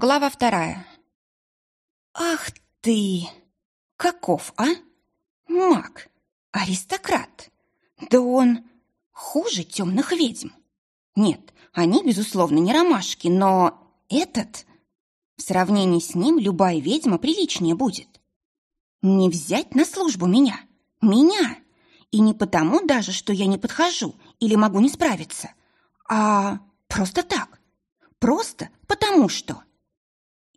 Глава вторая. «Ах ты! Каков, а? Маг! Аристократ! Да он хуже темных ведьм! Нет, они, безусловно, не ромашки, но этот... В сравнении с ним любая ведьма приличнее будет. Не взять на службу меня! Меня! И не потому даже, что я не подхожу или могу не справиться, а просто так. Просто потому что...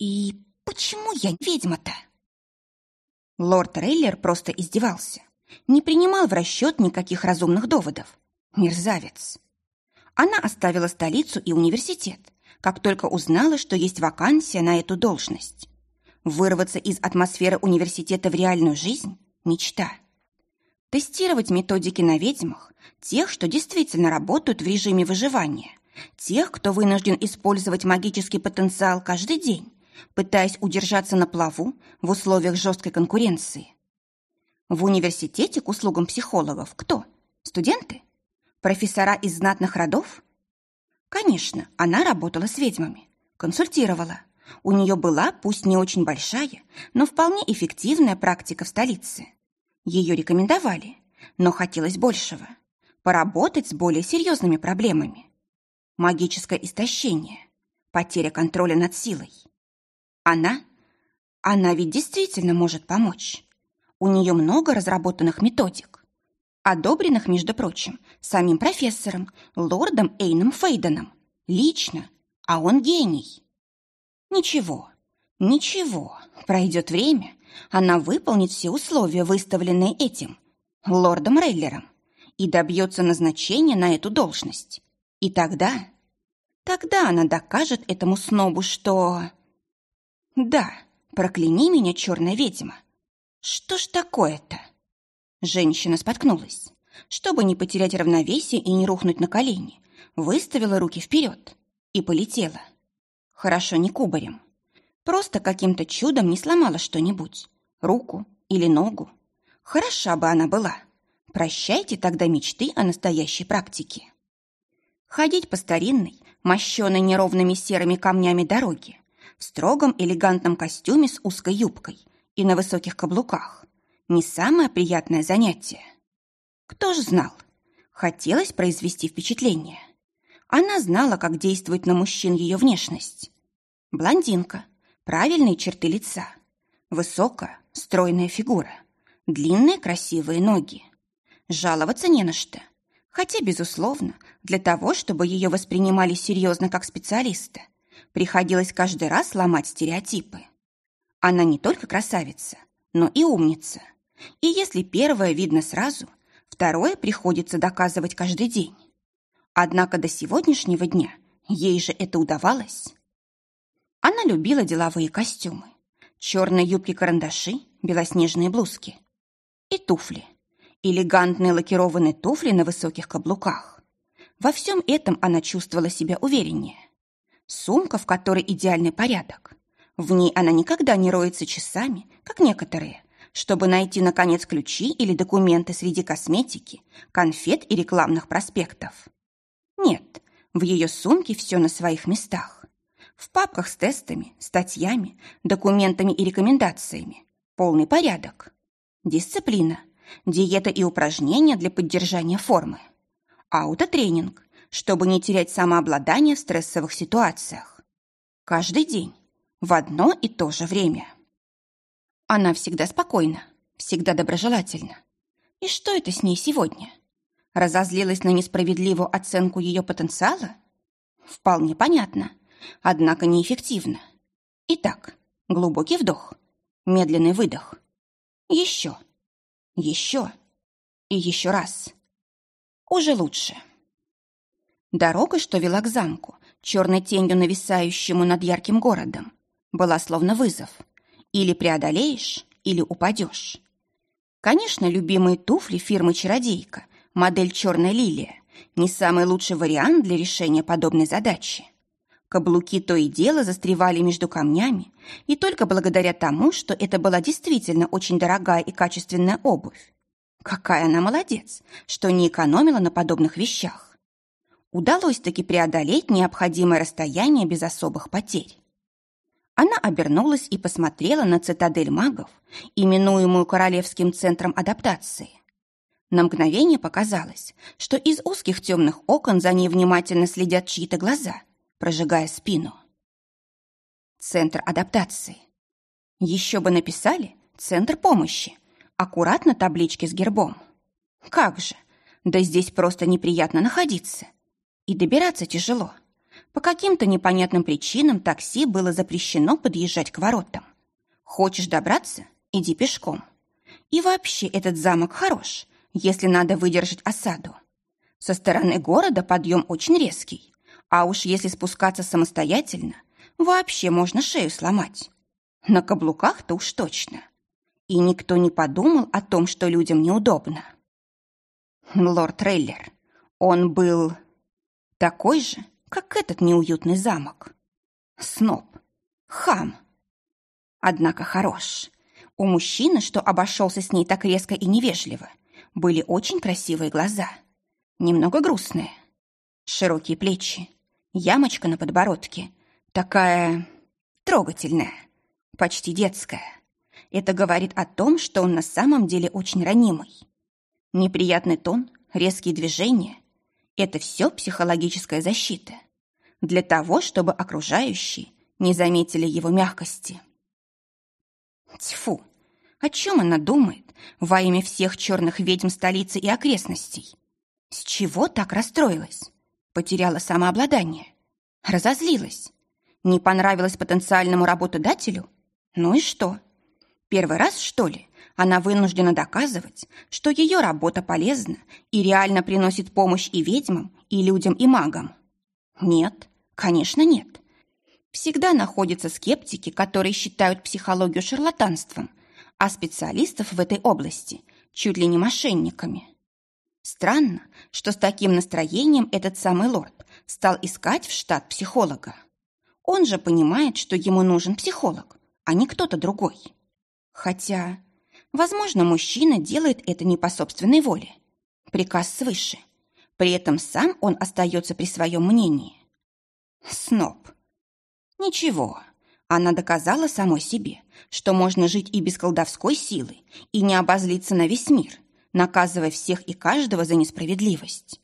И почему я ведьма-то? Лорд Рейлер просто издевался. Не принимал в расчет никаких разумных доводов. Мерзавец. Она оставила столицу и университет, как только узнала, что есть вакансия на эту должность. Вырваться из атмосферы университета в реальную жизнь – мечта. Тестировать методики на ведьмах, тех, что действительно работают в режиме выживания, тех, кто вынужден использовать магический потенциал каждый день, пытаясь удержаться на плаву в условиях жесткой конкуренции. В университете к услугам психологов кто? Студенты? Профессора из знатных родов? Конечно, она работала с ведьмами, консультировала. У нее была, пусть не очень большая, но вполне эффективная практика в столице. Ее рекомендовали, но хотелось большего. Поработать с более серьезными проблемами. Магическое истощение, потеря контроля над силой. Она? Она ведь действительно может помочь. У нее много разработанных методик. Одобренных, между прочим, самим профессором, лордом Эйном Фейденом. Лично. А он гений. Ничего, ничего. Пройдет время, она выполнит все условия, выставленные этим, лордом Рейлером, и добьется назначения на эту должность. И тогда... Тогда она докажет этому снобу, что... Да, прокляни меня, черная ведьма. Что ж такое-то? Женщина споткнулась. Чтобы не потерять равновесие и не рухнуть на колени, выставила руки вперед и полетела. Хорошо, не кубарем. Просто каким-то чудом не сломала что-нибудь. Руку или ногу. Хороша бы она была. Прощайте тогда мечты о настоящей практике. Ходить по старинной, мощенной неровными серыми камнями дороге, в строгом элегантном костюме с узкой юбкой и на высоких каблуках. Не самое приятное занятие. Кто ж знал? Хотелось произвести впечатление. Она знала, как действует на мужчин ее внешность. Блондинка, правильные черты лица, высокая, стройная фигура, длинные красивые ноги. Жаловаться не на что. Хотя, безусловно, для того, чтобы ее воспринимали серьезно как специалиста, приходилось каждый раз ломать стереотипы. Она не только красавица, но и умница. И если первое видно сразу, второе приходится доказывать каждый день. Однако до сегодняшнего дня ей же это удавалось. Она любила деловые костюмы, черные юбки-карандаши, белоснежные блузки и туфли, элегантные лакированные туфли на высоких каблуках. Во всем этом она чувствовала себя увереннее. Сумка, в которой идеальный порядок. В ней она никогда не роется часами, как некоторые, чтобы найти, наконец, ключи или документы среди косметики, конфет и рекламных проспектов. Нет, в ее сумке все на своих местах. В папках с тестами, статьями, документами и рекомендациями. Полный порядок. Дисциплина, диета и упражнения для поддержания формы. Аутотренинг, чтобы не терять самообладание в стрессовых ситуациях. Каждый день, в одно и то же время. Она всегда спокойна, всегда доброжелательна. И что это с ней сегодня? Разозлилась на несправедливую оценку ее потенциала? Вполне понятно, однако неэффективно. Итак, глубокий вдох, медленный выдох. Еще, еще и еще раз. Уже лучше. Дорога, что вела к замку, черной тенью нависающему над ярким городом, была словно вызов. Или преодолеешь, или упадешь. Конечно, любимые туфли фирмы «Чародейка», модель «Черная лилия», не самый лучший вариант для решения подобной задачи. Каблуки то и дело застревали между камнями, и только благодаря тому, что это была действительно очень дорогая и качественная обувь. Какая она молодец, что не экономила на подобных вещах удалось таки преодолеть необходимое расстояние без особых потерь. Она обернулась и посмотрела на цитадель магов, именуемую Королевским центром адаптации. На мгновение показалось, что из узких темных окон за ней внимательно следят чьи-то глаза, прожигая спину. Центр адаптации. Еще бы написали «Центр помощи», аккуратно таблички с гербом. Как же, да здесь просто неприятно находиться. И добираться тяжело. По каким-то непонятным причинам такси было запрещено подъезжать к воротам. Хочешь добраться – иди пешком. И вообще этот замок хорош, если надо выдержать осаду. Со стороны города подъем очень резкий, а уж если спускаться самостоятельно, вообще можно шею сломать. На каблуках-то уж точно. И никто не подумал о том, что людям неудобно. Лорд Рейлер, он был такой же, как этот неуютный замок. Сноб, хам. Однако хорош. У мужчины, что обошелся с ней так резко и невежливо, были очень красивые глаза. Немного грустные. Широкие плечи. Ямочка на подбородке. Такая трогательная. Почти детская. Это говорит о том, что он на самом деле очень ранимый. Неприятный тон, резкие движения – это все психологическая защита. Для того, чтобы окружающие не заметили его мягкости. Тьфу! О чем она думает во имя всех черных ведьм столицы и окрестностей? С чего так расстроилась? Потеряла самообладание? Разозлилась? Не понравилась потенциальному работодателю? Ну и что? Первый раз, что ли, она вынуждена доказывать, что ее работа полезна и реально приносит помощь и ведьмам, и людям, и магам? Нет, конечно, нет. Всегда находятся скептики, которые считают психологию шарлатанством, а специалистов в этой области чуть ли не мошенниками. Странно, что с таким настроением этот самый лорд стал искать в штат психолога. Он же понимает, что ему нужен психолог, а не кто-то другой. Хотя Возможно, мужчина делает это не по собственной воле. Приказ свыше. При этом сам он остается при своем мнении. Сноб. Ничего. Она доказала самой себе, что можно жить и без колдовской силы, и не обозлиться на весь мир, наказывая всех и каждого за несправедливость.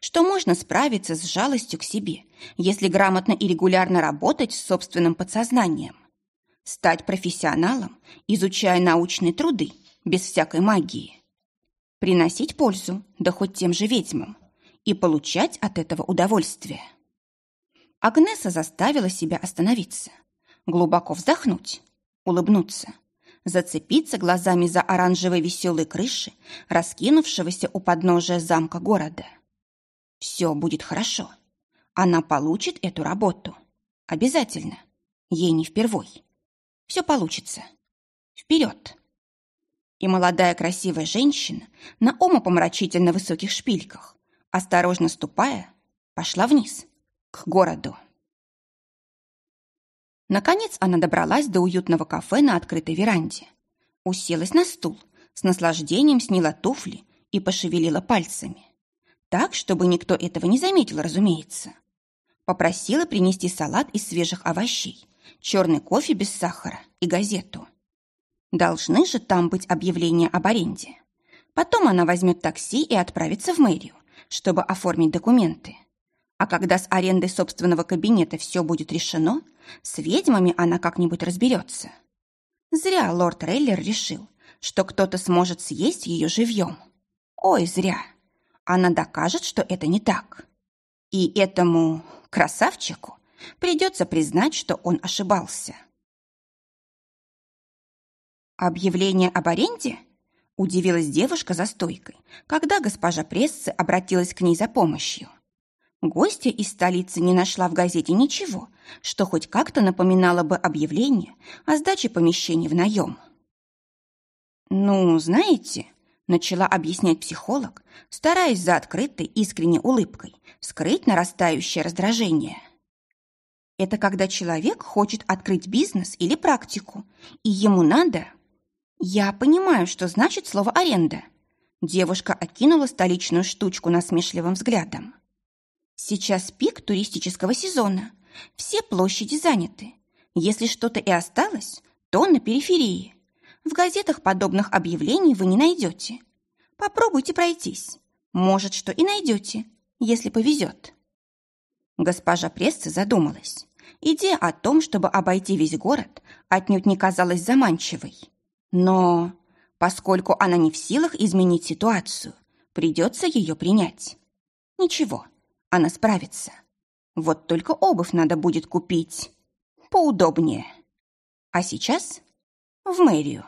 Что можно справиться с жалостью к себе, если грамотно и регулярно работать с собственным подсознанием стать профессионалом, изучая научные труды без всякой магии, приносить пользу, да хоть тем же ведьмам, и получать от этого удовольствие. Агнеса заставила себя остановиться, глубоко вздохнуть, улыбнуться, зацепиться глазами за оранжевой веселой крыши, раскинувшегося у подножия замка города. Все будет хорошо. Она получит эту работу. Обязательно. Ей не впервой. Все получится. Вперед!» И молодая красивая женщина на умопомрачительно высоких шпильках, осторожно ступая, пошла вниз, к городу. Наконец она добралась до уютного кафе на открытой веранде. Уселась на стул, с наслаждением сняла туфли и пошевелила пальцами. Так, чтобы никто этого не заметил, разумеется. Попросила принести салат из свежих овощей черный кофе без сахара и газету. Должны же там быть объявления об аренде. Потом она возьмет такси и отправится в мэрию, чтобы оформить документы. А когда с арендой собственного кабинета все будет решено, с ведьмами она как-нибудь разберется. Зря лорд Рейлер решил, что кто-то сможет съесть ее живьем. Ой, зря. Она докажет, что это не так. И этому красавчику Придется признать, что он ошибался. «Объявление об аренде?» – удивилась девушка за стойкой, когда госпожа Прессы обратилась к ней за помощью. Гостья из столицы не нашла в газете ничего, что хоть как-то напоминало бы объявление о сдаче помещений в наем. «Ну, знаете», – начала объяснять психолог, стараясь за открытой искренней улыбкой скрыть нарастающее раздражение – это когда человек хочет открыть бизнес или практику, и ему надо... Я понимаю, что значит слово «аренда». Девушка окинула столичную штучку насмешливым взглядом. Сейчас пик туристического сезона. Все площади заняты. Если что-то и осталось, то на периферии. В газетах подобных объявлений вы не найдете. Попробуйте пройтись. Может, что и найдете, если повезет. Госпожа Пресса задумалась. Идея о том, чтобы обойти весь город, отнюдь не казалась заманчивой. Но поскольку она не в силах изменить ситуацию, придется ее принять. Ничего, она справится. Вот только обувь надо будет купить поудобнее. А сейчас в мэрию.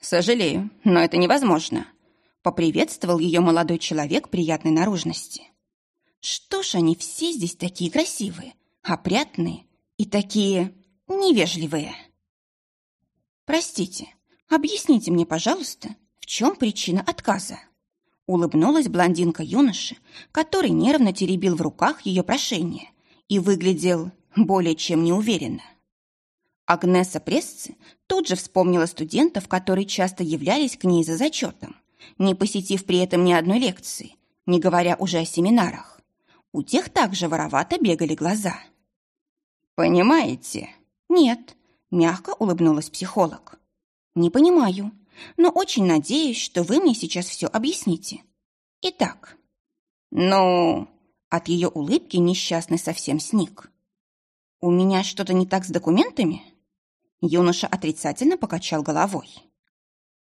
«Сожалею, но это невозможно», — поприветствовал ее молодой человек приятной наружности. «Что ж они все здесь такие красивые, опрятные и такие невежливые?» «Простите, объясните мне, пожалуйста, в чем причина отказа?» Улыбнулась блондинка юноши, который нервно теребил в руках ее прошение и выглядел более чем неуверенно. Агнеса Прессы тут же вспомнила студентов, которые часто являлись к ней за зачетом, не посетив при этом ни одной лекции, не говоря уже о семинарах. У тех также воровато бегали глаза. «Понимаете?» «Нет», — мягко улыбнулась психолог. «Не понимаю но очень надеюсь, что вы мне сейчас все объясните. Итак, ну, от ее улыбки несчастный совсем сник. У меня что-то не так с документами? Юноша отрицательно покачал головой.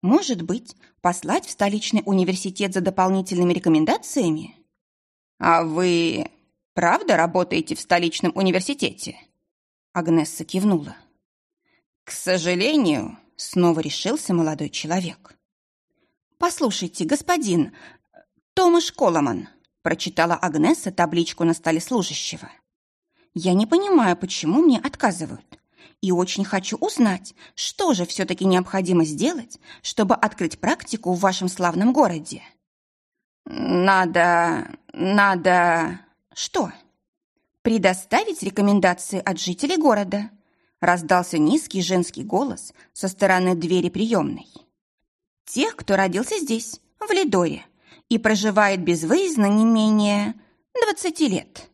Может быть, послать в столичный университет за дополнительными рекомендациями? А вы правда работаете в столичном университете? Агнесса кивнула. К сожалению, Снова решился молодой человек. «Послушайте, господин Томаш Коломан», прочитала Агнеса табличку на столе служащего. «Я не понимаю, почему мне отказывают, и очень хочу узнать, что же все-таки необходимо сделать, чтобы открыть практику в вашем славном городе». «Надо... надо...» «Что?» «Предоставить рекомендации от жителей города», раздался низкий женский голос со стороны двери приемной. Тех, кто родился здесь, в Лидоре, и проживает безвыездно не менее двадцати лет.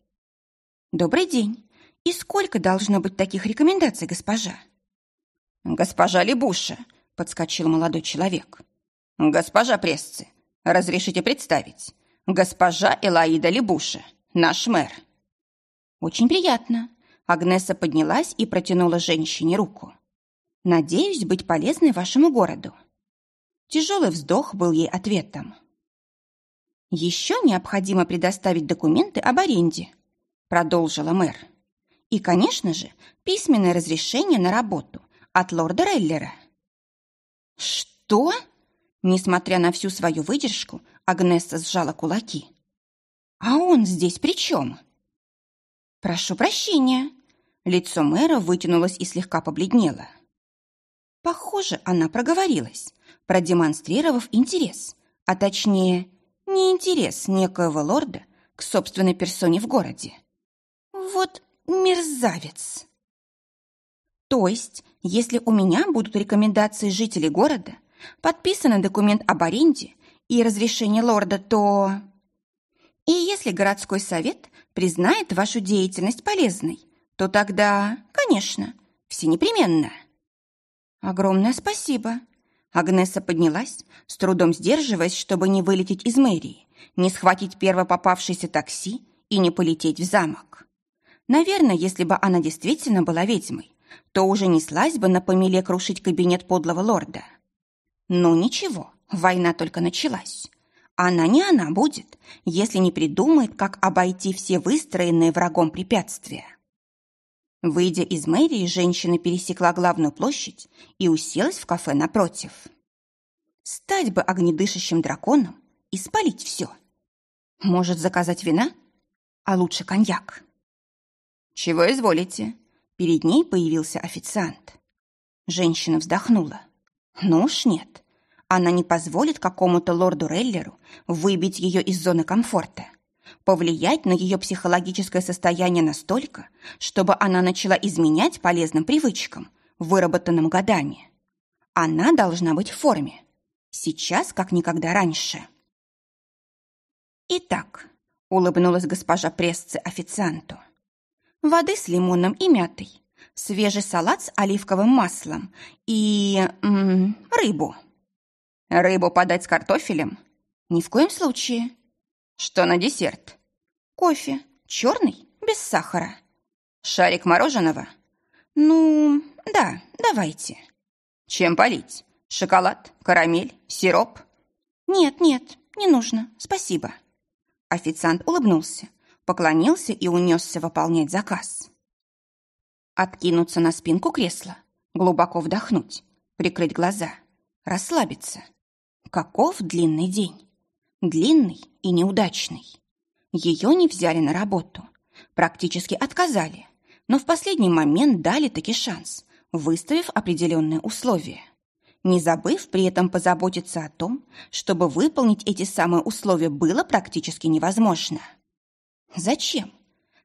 Добрый день. И сколько должно быть таких рекомендаций, госпожа? Госпожа Лебуша, подскочил молодой человек. Госпожа Прессы, разрешите представить. Госпожа Элаида Лебуша, наш мэр. Очень приятно. Агнеса поднялась и протянула женщине руку. «Надеюсь быть полезной вашему городу». Тяжелый вздох был ей ответом. «Еще необходимо предоставить документы об аренде», продолжила мэр. «И, конечно же, письменное разрешение на работу от лорда Реллера». «Что?» Несмотря на всю свою выдержку, Агнеса сжала кулаки. «А он здесь при чем?» «Прошу прощения». Лицо мэра вытянулось и слегка побледнело. Похоже, она проговорилась, продемонстрировав интерес, а точнее, не интерес некоего лорда к собственной персоне в городе. Вот мерзавец. То есть, если у меня будут рекомендации жителей города, подписанный документ об аренде и разрешение лорда, то... И если городской совет признает вашу деятельность полезной, то тогда, конечно, все непременно. Огромное спасибо. Агнеса поднялась, с трудом сдерживаясь, чтобы не вылететь из мэрии, не схватить первое попавшееся такси и не полететь в замок. Наверное, если бы она действительно была ведьмой, то уже неслась бы на помеле крушить кабинет подлого лорда. Ну ничего, война только началась. Она не она будет, если не придумает, как обойти все выстроенные врагом препятствия. Выйдя из мэрии, женщина пересекла главную площадь и уселась в кафе напротив. Стать бы огнедышащим драконом и спалить все. Может, заказать вина? А лучше коньяк. «Чего изволите?» Перед ней появился официант. Женщина вздохнула. «Ну уж нет. Она не позволит какому-то лорду Реллеру выбить ее из зоны комфорта, повлиять на ее психологическое состояние настолько, чтобы она начала изменять полезным привычкам, выработанным годами. Она должна быть в форме. Сейчас, как никогда раньше. Итак, улыбнулась госпожа Прессы официанту, воды с лимоном и мятой, свежий салат с оливковым маслом и... М -м, рыбу. Рыбу подать с картофелем? Ни в коем случае. Что на десерт? Кофе. Черный, без сахара. Шарик мороженого? Ну, да, давайте. Чем полить? Шоколад, карамель, сироп? Нет, нет, не нужно, спасибо. Официант улыбнулся, поклонился и унесся выполнять заказ. Откинуться на спинку кресла, глубоко вдохнуть, прикрыть глаза, расслабиться. Каков длинный день. Длинный и неудачный. Ее не взяли на работу. Практически отказали. Но в последний момент дали таки шанс, выставив определенные условия. Не забыв при этом позаботиться о том, чтобы выполнить эти самые условия было практически невозможно. Зачем?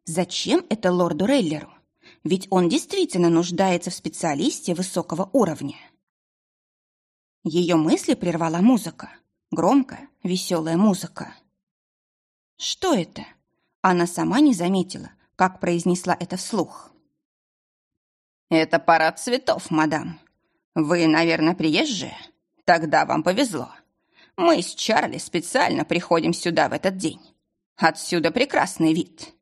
Зачем это лорду Рейлеру? Ведь он действительно нуждается в специалисте высокого уровня. Ее мысли прервала музыка. Громкая, веселая музыка. Что это? Она сама не заметила, как произнесла это вслух. «Это парад цветов, мадам. Вы, наверное, приезжие? Тогда вам повезло. Мы с Чарли специально приходим сюда в этот день. Отсюда прекрасный вид».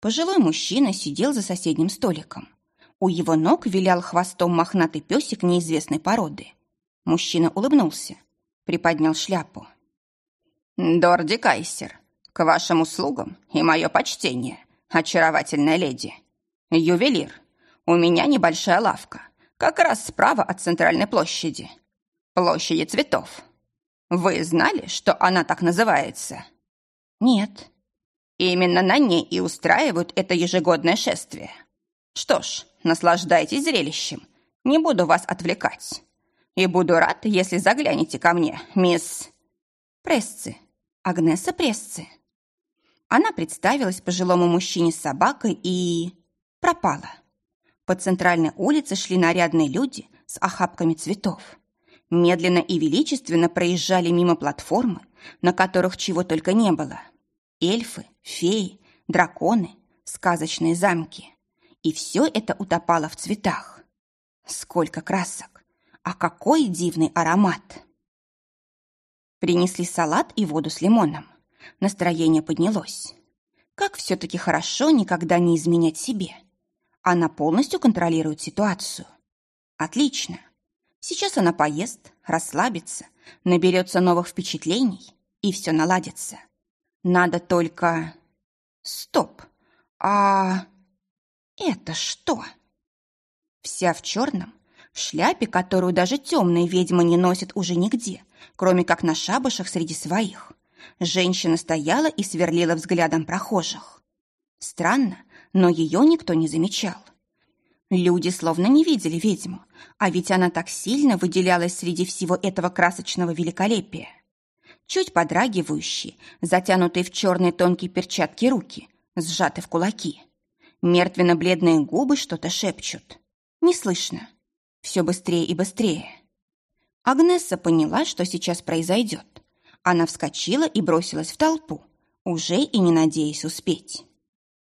Пожилой мужчина сидел за соседним столиком. У его ног вилял хвостом мохнатый песик неизвестной породы. Мужчина улыбнулся, приподнял шляпу. «Дорди Кайсер, к вашим услугам и мое почтение, очаровательная леди. Ювелир, у меня небольшая лавка, как раз справа от центральной площади. Площади цветов. Вы знали, что она так называется?» «Нет». Именно на ней и устраивают это ежегодное шествие. Что ж, наслаждайтесь зрелищем. Не буду вас отвлекать. И буду рад, если заглянете ко мне, мисс... Прессы. Агнеса Прессы. Она представилась пожилому мужчине с собакой и... пропала. По центральной улице шли нарядные люди с охапками цветов. Медленно и величественно проезжали мимо платформы, на которых чего только не было – эльфы, феи, драконы, сказочные замки. И все это утопало в цветах. Сколько красок! А какой дивный аромат! Принесли салат и воду с лимоном. Настроение поднялось. Как все-таки хорошо никогда не изменять себе. Она полностью контролирует ситуацию. Отлично. Сейчас она поест, расслабится, наберется новых впечатлений, и все наладится. Надо только... Стоп! А... Это что? Вся в черном, в шляпе, которую даже темные ведьмы не носят уже нигде, кроме как на шабашах среди своих. Женщина стояла и сверлила взглядом прохожих. Странно, но ее никто не замечал. Люди словно не видели ведьму, а ведь она так сильно выделялась среди всего этого красочного великолепия чуть подрагивающие, затянутые в черные тонкие перчатки руки, сжаты в кулаки. Мертвенно-бледные губы что-то шепчут. Не слышно. Все быстрее и быстрее. Агнесса поняла, что сейчас произойдет. Она вскочила и бросилась в толпу, уже и не надеясь успеть.